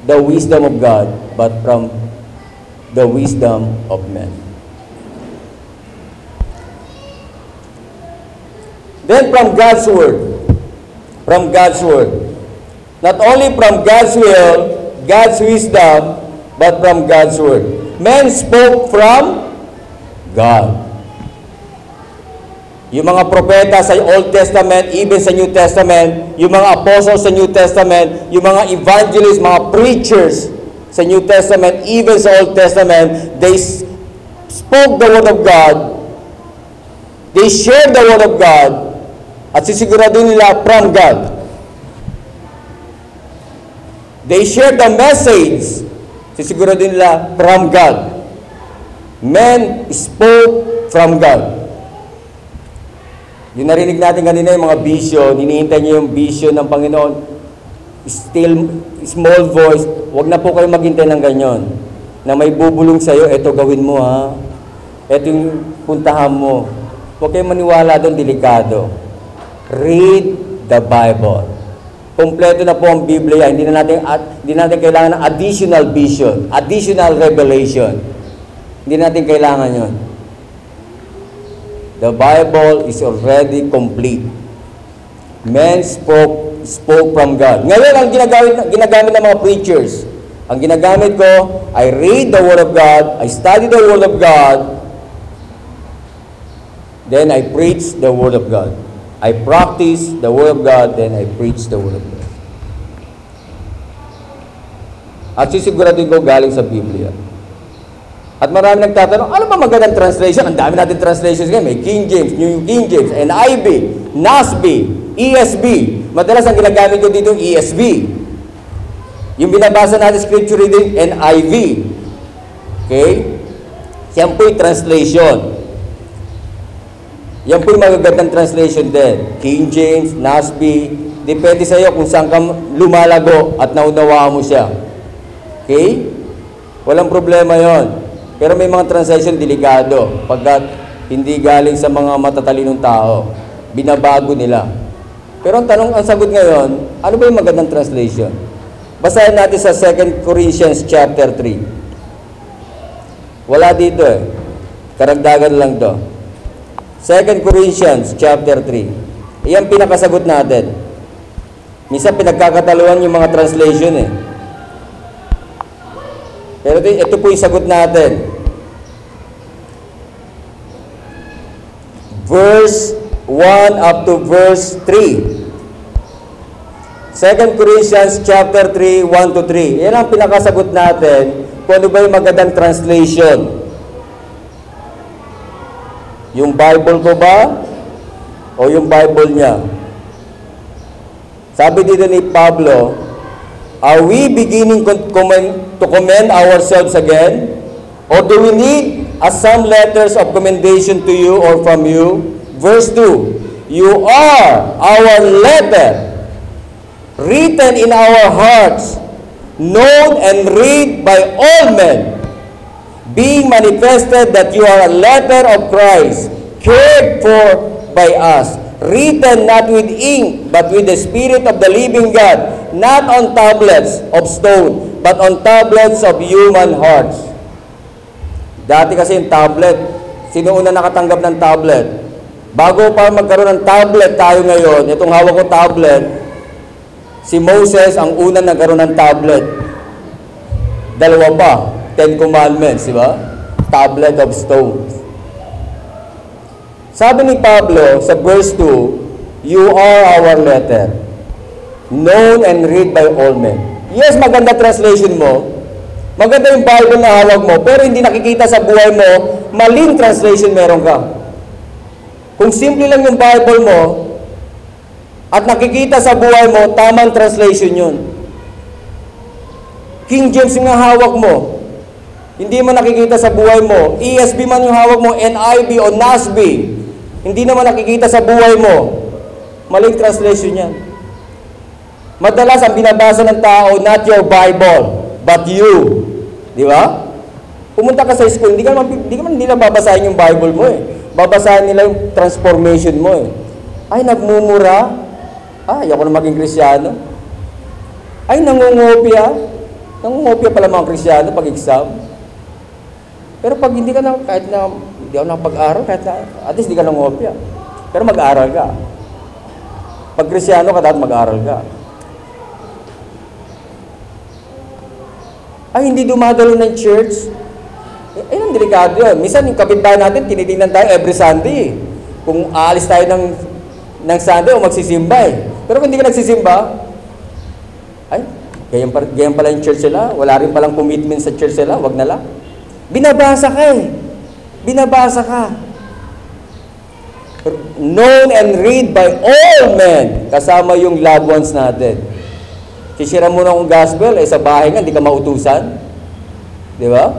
the wisdom of God, but from the wisdom of men. Then from God's word, from God's word, not only from God's will, God's wisdom, but from God's word. Men spoke from God. Yung mga propeta sa Old Testament, even sa New Testament, yung mga apostles sa New Testament, yung mga evangelists, mga preachers sa New Testament, even sa Old Testament, they spoke the Word of God, they shared the Word of God, at sisigurado nila from God. They shared the message, sisigurado nila from God. Men spoke from God. Yung narinig natin kanina yung mga vision, hinihintay niyo yung vision ng Panginoon. Still, small voice, wag na po kayo maghintay ng ganyan. Na may bubulong sa'yo, eto gawin mo ha. Eto yung puntahan mo. Huwag kayong maniwala doon, delikado. Read the Bible. Kompleto na po ang Biblia. Hindi na natin, at, hindi natin kailangan ng additional vision, additional revelation. Hindi natin kailangan yon. The Bible is already complete. Men spoke, spoke from God. Ngayon, ang ginagamit, ginagamit ng mga preachers, ang ginagamit ko, I read the Word of God, I study the Word of God, then I preach the Word of God. I practice the Word of God, then I preach the Word of God. At sisiguraduhin ko galing sa Biblia. At marami nagtatanong, ano ba magandang translation? Ang dami natin translations ngayon. May King James, New King James, NIV, NASB, ESV. Madalas ang ginagamit ko dito ESV. Yung binabasa natin scripture reading, NIV. Okay? Yan po yung translation. Yan po yung magagandang translation din. King James, NASB. Depende sa iyo kung saan ka lumalago at naunawaan mo siya. Okay? Walang problema yon. Pero may mga translation delikado pagkat hindi galing sa mga matatalinong tao. Binabago nila. Pero ang tanong, ang sagot ngayon, ano ba yung magandang translation? Basahin natin sa 2 Corinthians chapter 3. Wala dito eh. Karagdagan lang to. 2 Corinthians chapter 3. Iyan pinakasagot natin. Minsan pinagkakataluan yung mga translation eh. Pero ito, ito po yung sagot natin. Verse 1 up to verse 3. 2 Corinthians chapter 3, 1 to 3. Yan ang pinakasagot natin kung ano ba yung magandang translation. Yung Bible ko ba? O yung Bible niya? Sabi dito ni Pablo, Are we beginning to commend ourselves again? Or do we need as some letters of commendation to you or from you? Verse 2, You are our letter written in our hearts, known and read by all men, being manifested that you are a letter of Christ, cared for by us, written not with ink, but with the Spirit of the living God, not on tablets of stone, but on tablets of human hearts. Dati kasi yung tablet, sino una nakatanggap ng tablet? Bago pa magkaroon ng tablet tayo ngayon, itong hawak ko tablet, si Moses ang una nagkaroon ng tablet. Dalawa pa, Ten Commandments, di ba? Tablet of stones. Sabi ni Pablo sa verse 2, You are our letter, known and read by all men. Yes, maganda translation mo. Maganda yung Bible na hawag mo, pero hindi nakikita sa buhay mo, maling translation meron ka. Kung simple lang yung Bible mo, at nakikita sa buhay mo, tamang translation yun. King James yung hawak mo. Hindi mo nakikita sa buhay mo. ESV man yung hawak mo, NIV o NASB. Hindi naman nakikita sa buhay mo. Maling translation yan. Madalas ang binabasa ng tao, not your Bible, but you. Di ba? Pumunta ka sa school, hindi ka naman, hindi ka naman nila babasahin yung Bible mo eh. Babasahin nila yung transformation mo eh. Ay, nagmumura. Ay, ayoko na maging krisyano. Ay, nangungopia. Nangungopia pala mga krisyano pag exam. Pero pag hindi ka na, kahit na, hindi ako nakapag-aral, kahit na, at least hindi ka nangungopia. Pero mag-aral ka. Pag krisyano ka, dapat mag-aral ka. Ay, hindi dumadalo ng church. Eh, ayun, ang delikado yun. Minsan, yung kapitbahay natin, tinitingnan tayo every Sunday. Kung aalis tayo ng, ng Sunday o magsisimba eh. Pero kung hindi ka nagsisimba, ay, ganyan, pa, ganyan pala yung church nila. Wala rin palang commitment sa church nila. Wag na lang. Binabasa ka eh. Binabasa ka. Known and read by all men. Kasama yung loved ones natin. Sisira mo na akong gospel, eh sa bahay nga, hindi ka mautusan. Di ba?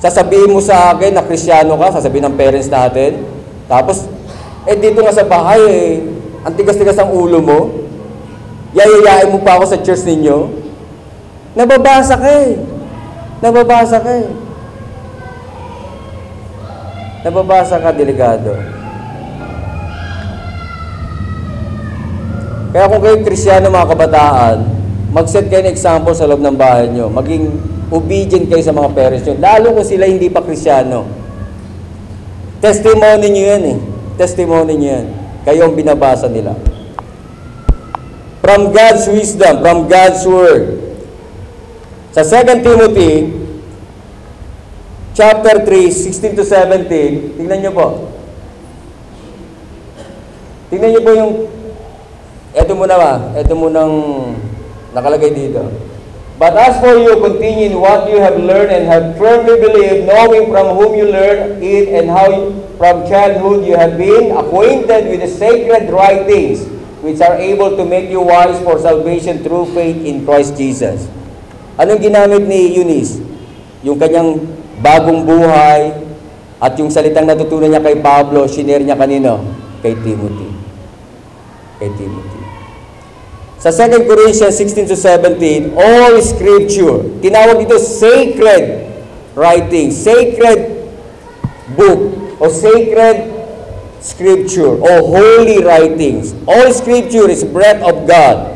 Sasabihin mo sa akin na krisyano ka, sasabihin ng parents natin. Tapos, eh dito nga sa bahay, eh, ang tigas-tigas ang ulo mo. Yayayain mo pa ako sa church ninyo. Nababasa ka eh. Nababasa ka eh. Nababasa ka, delikado. Kaya kung kayo krisyano mga kabataan, mag-set kayo ng example sa loob ng bahay nyo. Maging obedient kayo sa mga parents nyo. Lalo kung sila hindi pa krisyano. Testimony nyo yan eh. Testimony nyo yan. Kayo ang binabasa nila. From God's wisdom, from God's word. Sa 2 Timothy, chapter 3, 16 to 17, tingnan nyo po. Tingnan nyo po yung ito muna ba? Ito munang nakalagay dito. But as for you, continue in what you have learned and have firmly believed, knowing from whom you learned it and how from childhood you have been acquainted with the sacred writings, which are able to make you wise for salvation through faith in Christ Jesus. Anong ginamit ni Eunice? Yung kanyang bagong buhay at yung salitang natutunan niya kay Pablo, shinare niya kanino? Kay Timothy. Kay Timothy. Sa 2 Corinthians 16 to 17, all scripture, tinawag dito sacred writing, sacred book, o sacred scripture, o holy writings. All scripture is breath of God,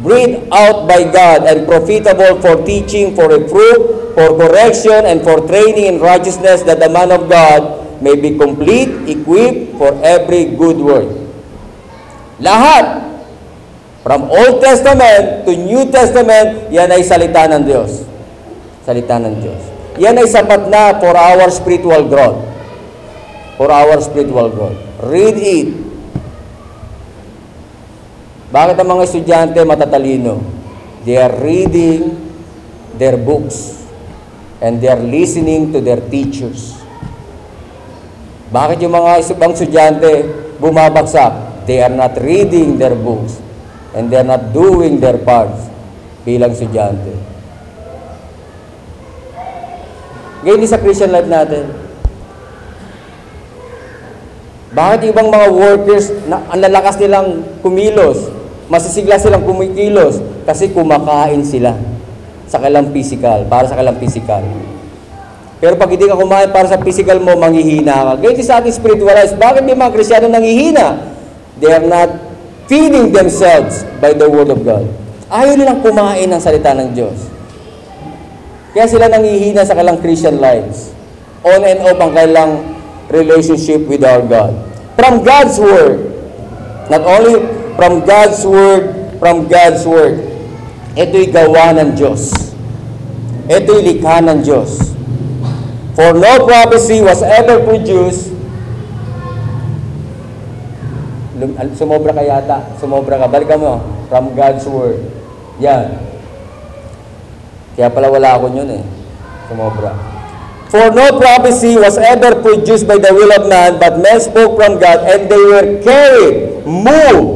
breathed out by God, and profitable for teaching, for reproof, for correction, and for training in righteousness, that the man of God may be complete, equipped for every good work. Lahat, from Old Testament to New Testament, yan ay salita ng Diyos. Salita ng Diyos. Yan ay sapat na for our spiritual growth. For our spiritual growth. Read it. Bakit ang mga estudyante matatalino? They are reading their books and they are listening to their teachers. Bakit yung mga ibang estudyante bumabagsak? They are not reading their books and they are not doing their parts bilang estudyante. Ngayon sa Christian life natin. Bakit ibang mga workers, na, ang lalakas nilang kumilos, masisigla silang kumikilos kasi kumakain sila sa kailang physical, para sa kailang physical. Pero pag hindi ka kumain para sa physical mo, manghihina ka. Ganyan sa ating spiritual lives. Bakit may mga Krisyano nanghihina? They are not feeding themselves by the Word of God. Ayaw nilang kumain ng salita ng Diyos. Kaya sila nanghihina sa kailang Christian lives. On and off ang kailang relationship with our God. From God's Word. Not only from God's Word, from God's Word. Ito'y gawa ng Diyos. Ito'y likha ng Diyos. For no prophecy was ever produced Sumobra ka yata. Sumobra ka. Balikan mo. From God's Word. Yan. Kaya pala wala ako yun eh. Sumobra. For no prophecy was ever produced by the will of man, but men spoke from God, and they were carried, moved,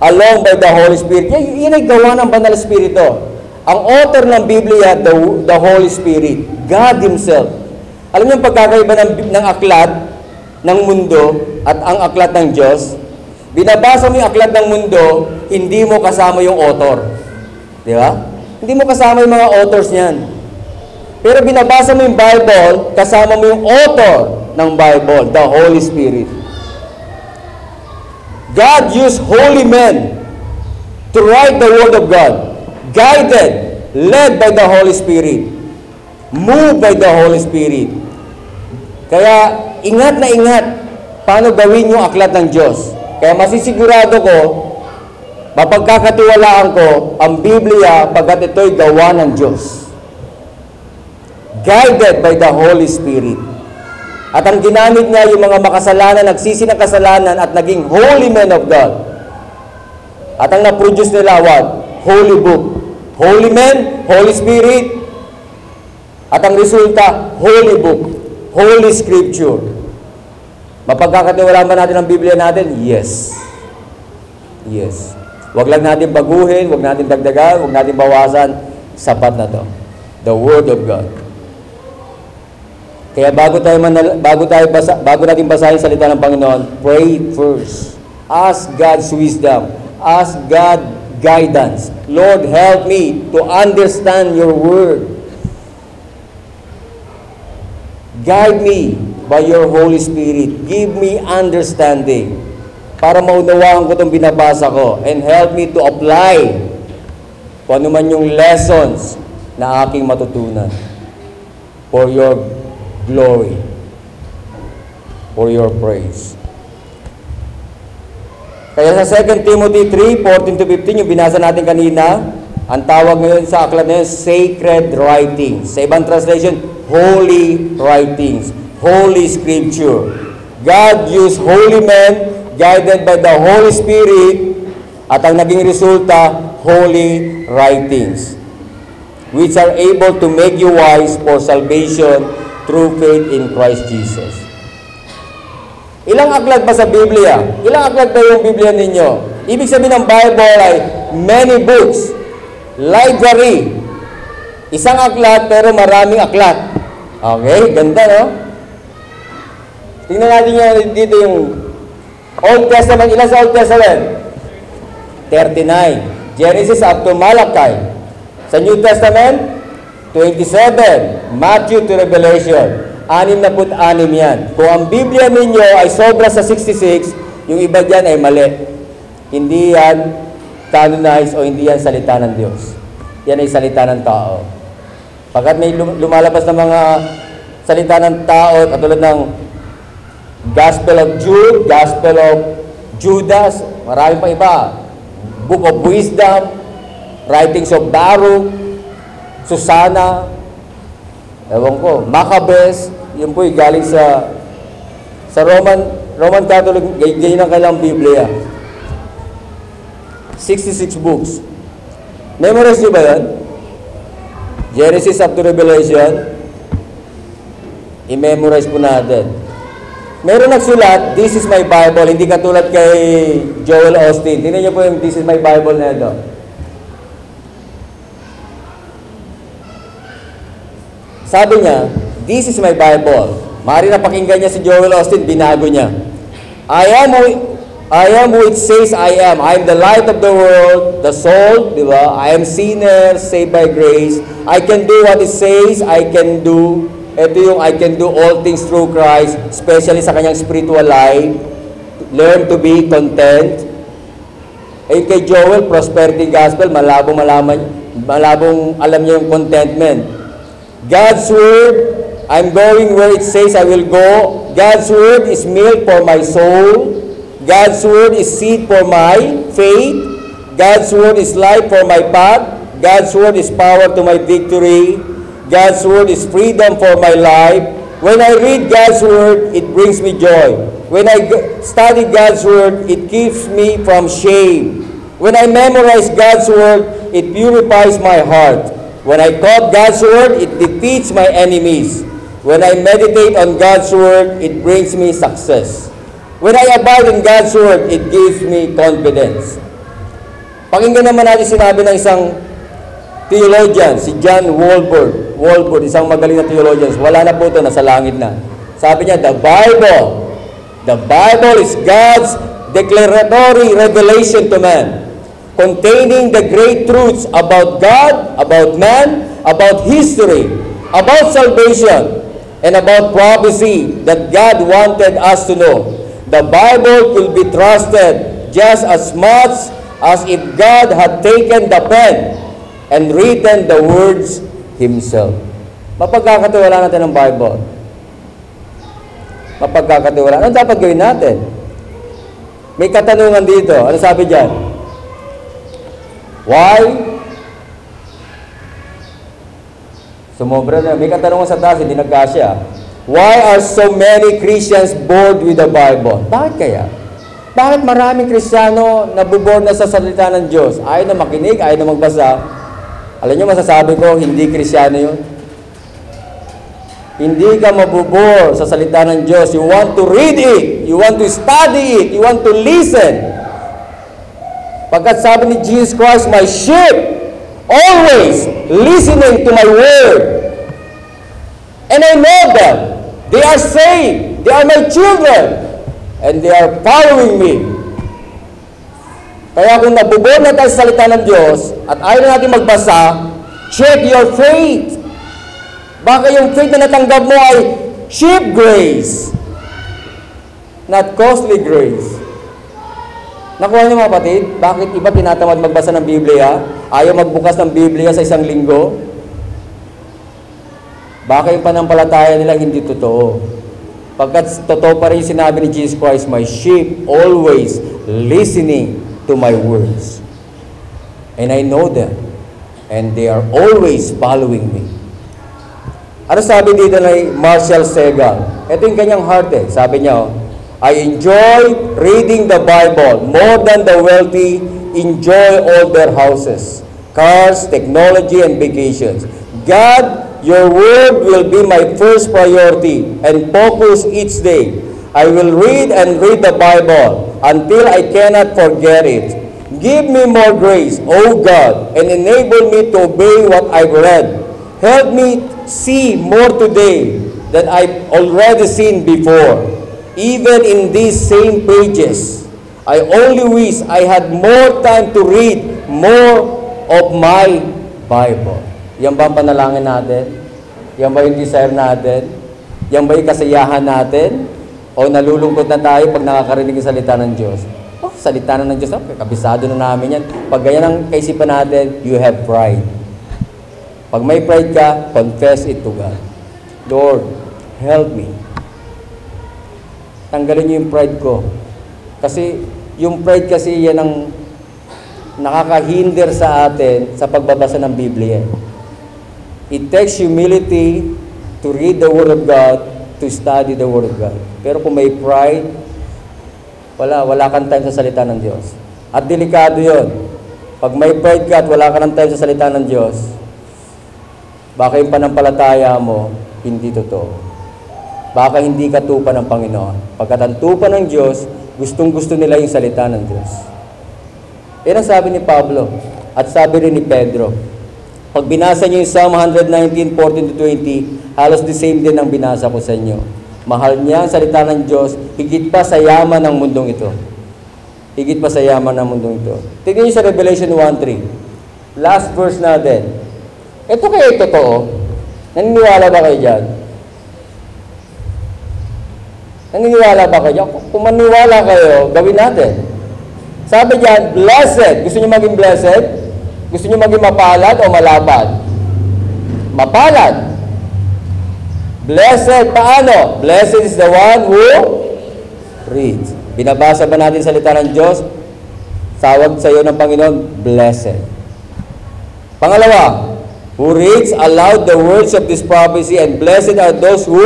along by the Holy Spirit. Yan, yan ay gawa ng Banal Espiritu. Ang author ng Biblia, the, the Holy Spirit, God Himself. Alam niyo ang pagkakaiba ng, ng aklat ng mundo at ang aklat ng Diyos? Binabasa mo yung aklat ng mundo, hindi mo kasama yung author. Di ba? Hindi mo kasama yung mga authors niyan. Pero binabasa mo yung Bible, kasama mo yung author ng Bible, the Holy Spirit. God used holy men to write the Word of God, guided, led by the Holy Spirit, moved by the Holy Spirit. Kaya ingat na ingat paano gawin yung aklat ng Diyos. Kaya masisigurado ko, mapagkakatiwalaan ko ang Biblia pagkat ito'y gawa ng Diyos. Guided by the Holy Spirit. At ang ginamit niya yung mga makasalanan, nagsisi ng kasalanan at naging holy men of God. At ang na-produce nila what? Holy book. Holy men, Holy Spirit. At ang resulta, holy book. Holy scripture. Mapagkakatiwalaan ba natin ang Biblia natin? Yes. Yes. Huwag lang natin baguhin, huwag natin dagdagan, huwag natin bawasan. Sapat na to. The Word of God. Kaya bago tayo manal- bago tayo basa, bago natin basahin salita ng Panginoon, pray first. Ask God's wisdom. Ask God guidance. Lord, help me to understand your word. Guide me by your Holy Spirit. Give me understanding para maunawaan ko itong binabasa ko and help me to apply kung ano man yung lessons na aking matutunan for your glory, for your praise. Kaya sa 2 Timothy 3, 14 to 15, yung binasa natin kanina, ang tawag ngayon sa aklat na sacred writings. Sa ibang translation, holy writings, holy scripture. God used holy men guided by the Holy Spirit at ang naging resulta, holy writings which are able to make you wise for salvation through faith in Christ Jesus. Ilang aklat ba sa Biblia? Ilang aklat ba yung Biblia ninyo? Ibig sabihin ng Bible ay many books, library. Isang aklat pero maraming aklat. Okay, ganda no? Tingnan natin yung dito yung Old Testament. Ilan sa Old Testament? 39. Genesis up to Malachi. Sa New Testament, 27. Matthew to Revelation. Anim na put anim yan. Kung ang Biblia ninyo ay sobra sa 66, yung iba dyan ay mali. Hindi yan canonized o hindi yan salita ng Diyos. Yan ay salita ng tao. Pagkat may lum- lumalabas na mga salita ng tao, katulad ng Gospel of Jude, Gospel of Judas, marami pa iba. Book of Wisdom, Writings of Baruch, Susana, ewan ko, Maccabees, yun po yung galing sa sa Roman Roman Catholic, ganyan ang kailang Biblia. 66 books. Memorize niyo ba yan? Genesis up to Revelation, i-memorize po natin. Meron nagsulat, This is my Bible, hindi katulad kay Joel Austin. Tingnan niyo po yung This is my Bible na ito. Sabi niya, This is my Bible. Maaari na pakinggan niya si Joel Austin, binago niya. I am who, I am who it says I am. I am the light of the world, the soul, di ba? I am sinner, saved by grace. I can do what it says I can do. Ito yung I can do all things through Christ, especially sa kanyang spiritual life. Learn to be content. Eh kay Joel, prosperity gospel, malabong malaman, malabong alam niya yung contentment. God's word, I'm going where it says I will go. God's word is milk for my soul. God's word is seed for my faith. God's word is life for my path. God's word is power to my victory. God's word is freedom for my life. When I read God's word, it brings me joy. When I study God's word, it keeps me from shame. When I memorize God's word, it purifies my heart. When I quote God's word, it defeats my enemies. When I meditate on God's word, it brings me success. When I abide in God's word, it gives me confidence. Pakinggan naman natin sinabi ng isang theologian, si John Walford. Walford, isang magaling na theologian. Wala na po ito, nasa langit na. Sabi niya, the Bible, the Bible is God's declaratory revelation to man, containing the great truths about God, about man, about history, about salvation, and about prophecy that God wanted us to know. The Bible will be trusted just as much as if God had taken the pen and written the words Himself. Mapagkakatiwala natin ang Bible. Mapagkakatiwala. Ano dapat gawin natin? May katanungan dito. Ano sabi dyan? Why? Sumobra na. May katanungan sa taas, hindi nagkasya. Why are so many Christians bored with the Bible? Bakit kaya? Bakit maraming Kristiyano nabubor na sa salita ng Diyos? Ayaw na makinig, ayaw na magbasa. Alam niyo masasabi ko, hindi Kristiyano yun. Hindi ka mabubor sa salita ng Diyos. You want to read it. You want to study it. You want to listen. Pagkat sabi ni Jesus Christ, My sheep always listening to my word. And I know them. They are saved. They are my children. And they are following me. Kaya kung nabubor na tayo sa salita ng Diyos at ayaw na natin magbasa, check your faith. Baka yung faith na natanggap mo ay cheap grace, not costly grace. Nakuha niyo mga kapatid, bakit iba tinatamad magbasa ng Biblia? Ayaw magbukas ng Biblia sa isang linggo? Baka yung panampalataya nila hindi totoo. Pagkat totoo pa rin sinabi ni Jesus Christ, My sheep always listening to my words. And I know them. And they are always following me. Ano sabi dito ni Marshall Segal? Ito yung kanyang heart eh. Sabi niya, oh, I enjoy reading the Bible more than the wealthy enjoy all their houses, cars, technology, and vacations. God, your word will be my first priority and focus each day. I will read and read the Bible until I cannot forget it. Give me more grace, O God, and enable me to obey what I've read. Help me see more today than I've already seen before. Even in these same pages, I only wish I had more time to read more of my Bible. Yan ba ang panalangin natin? Yan ba yung desire natin? Yan ba yung kasiyahan natin? O nalulungkot na tayo pag nakakarinig ng salita ng Diyos? Oh, salita na ng Diyos. Oh, kabisado na namin yan. Pag ganyan ang kaisipan natin, you have pride. Pag may pride ka, confess it to God. Lord, help me. Tanggalin niyo yung pride ko. Kasi yung pride kasi yan ang nakakahinder sa atin sa pagbabasa ng Biblia. It takes humility to read the Word of God, to study the Word of God. Pero kung may pride, wala, wala kang time sa salita ng Diyos. At delikado yon. Pag may pride ka at wala ka ng time sa salita ng Diyos, baka yung panampalataya mo, hindi totoo. Baka hindi ka tupa ng Panginoon. Pagkat ang tupa ng Diyos, gustong gusto nila yung salita ng Diyos. Yan ang sabi ni Pablo at sabi rin ni Pedro. Pag binasa niyo yung Psalm 119, 14 to 20, halos the same din ang binasa ko sa inyo. Mahal niya ang salita ng Diyos, higit pa sa yaman ng mundong ito. Higit pa sa yaman ng mundong ito. Tingnan niyo sa Revelation 1.3. Last verse natin. Ito kaya totoo? Naniniwala ba kayo dyan? Naniniwala ba kayo? Kung- maniwala kayo, gawin natin. Sabi diyan, blessed. Gusto niyo maging blessed? Gusto niyo maging mapalad o malapad? Mapalad. Blessed, paano? Blessed is the one who reads. Binabasa ba natin salita ng Diyos? Tawag sa iyo ng Panginoon, blessed. Pangalawa, who reads aloud the words of this prophecy and blessed are those who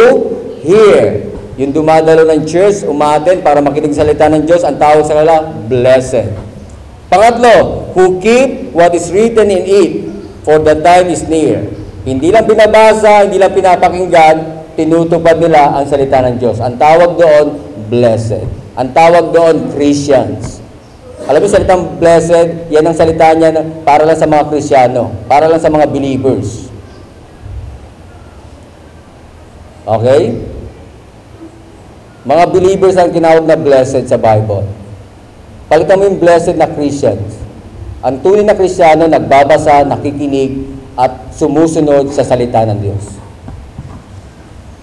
hear. Yung dumadalo ng church, umaten para makinig sa salita ng Diyos, ang tawag sa kanila, blessed. Pangatlo, who keep what is written in it, for the time is near. Hindi lang binabasa, hindi lang pinapakinggan, tinutupad nila ang salita ng Diyos. Ang tawag doon, blessed. Ang tawag doon, Christians. Alam mo, salitang blessed, yan ang salita niya para lang sa mga Krisyano, para lang sa mga believers. Okay? Mga believers ang tinawag na blessed sa Bible. Palitan mo yung blessed na Christians. Ang tunay na Krisyano, nagbabasa, nakikinig, at sumusunod sa salita ng Diyos.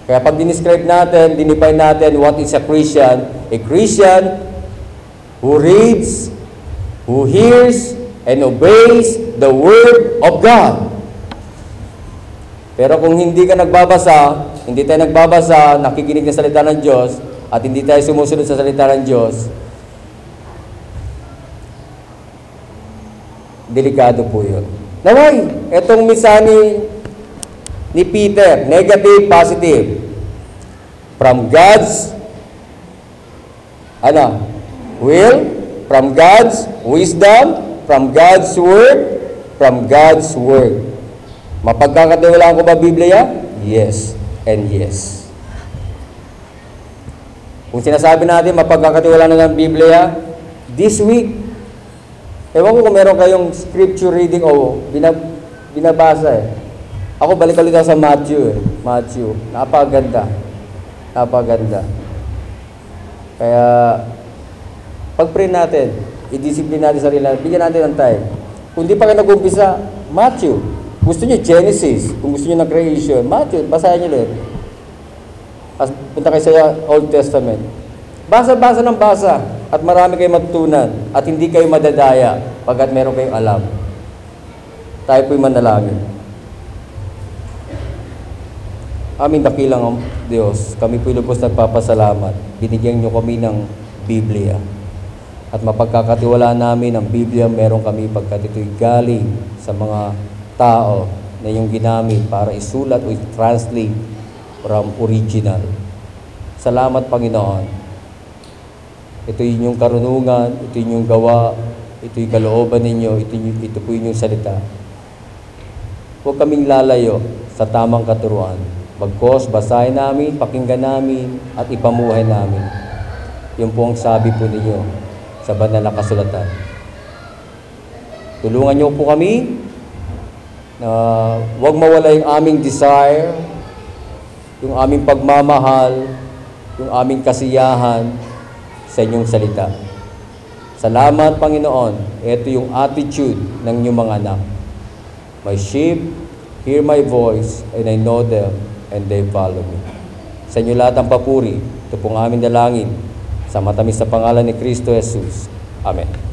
Kaya pag dinescribe natin, dinefine natin what is a Christian, a Christian who reads, who hears, and obeys the Word of God. Pero kung hindi ka nagbabasa, hindi tayo nagbabasa, nakikinig ng salita ng Diyos, at hindi tayo sumusunod sa salita ng Diyos, delikado po yun. Naway, etong misa ni, Peter, negative, positive. From God's, ano, will, from God's wisdom, from God's word, from God's word. Mapagkakatiwalaan ko ba Biblia? Yes and yes. Kung sinasabi natin mapagkakatiwalaan na ng Biblia, this week, ewan ko kung meron kayong scripture reading o binab binabasa eh. Ako balik ulit ako sa Matthew eh. Matthew. Napakaganda. Napakaganda. Kaya, pag-pray natin, i-discipline natin sarili natin, bigyan natin ng time. Kung di pa kayo nag-umpisa, Matthew. Gusto niyo Genesis, kung gusto niyo ng creation, Matthew, basahin niyo ulit. As punta kayo sa Old Testament. Basa-basa ng basa at marami kayong matutunan at hindi kayo madadaya pagkat meron kayong alam. Tayo po'y manalangin. Aming dakilang Diyos, kami po'y lubos nagpapasalamat. Binigyan niyo kami ng Biblia. At mapagkakatiwala namin ang Biblia, meron kami pagkat ito'y galing sa mga tao na yung ginamit para isulat o i-translate from original. Salamat Panginoon. Ito yung inyong karunungan, ito yung inyong gawa, ito yung kalooban ninyo, ito, yung, ito po yung inyong salita. Huwag kaming lalayo sa tamang katuruan. Bagkos, basahin namin, pakinggan namin, at ipamuhay namin. Yun po ang sabi po ninyo sa banal na kasulatan. Tulungan niyo po kami na huwag mawala yung aming desire, yung aming pagmamahal, yung aming kasiyahan sa inyong salita. Salamat, Panginoon. Ito yung attitude ng inyong mga anak. My sheep hear my voice and I know them and they follow me. Sa inyo lahat ang papuri. Ito pong aming dalangin sa matamis na pangalan ni Kristo Jesus. Amen.